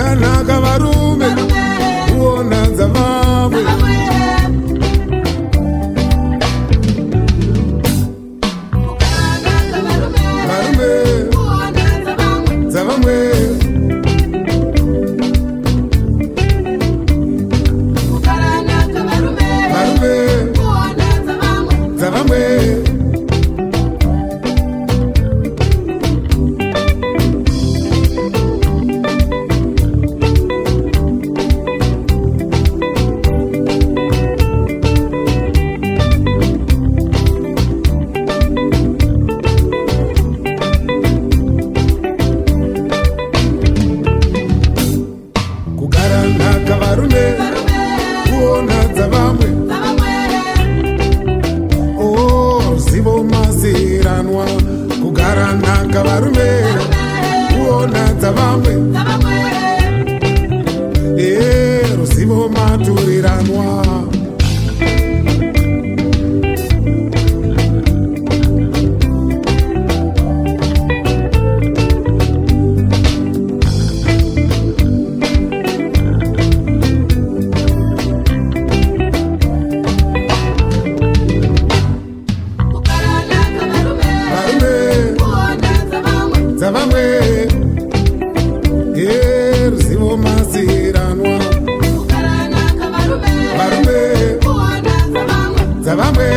Mm, te va.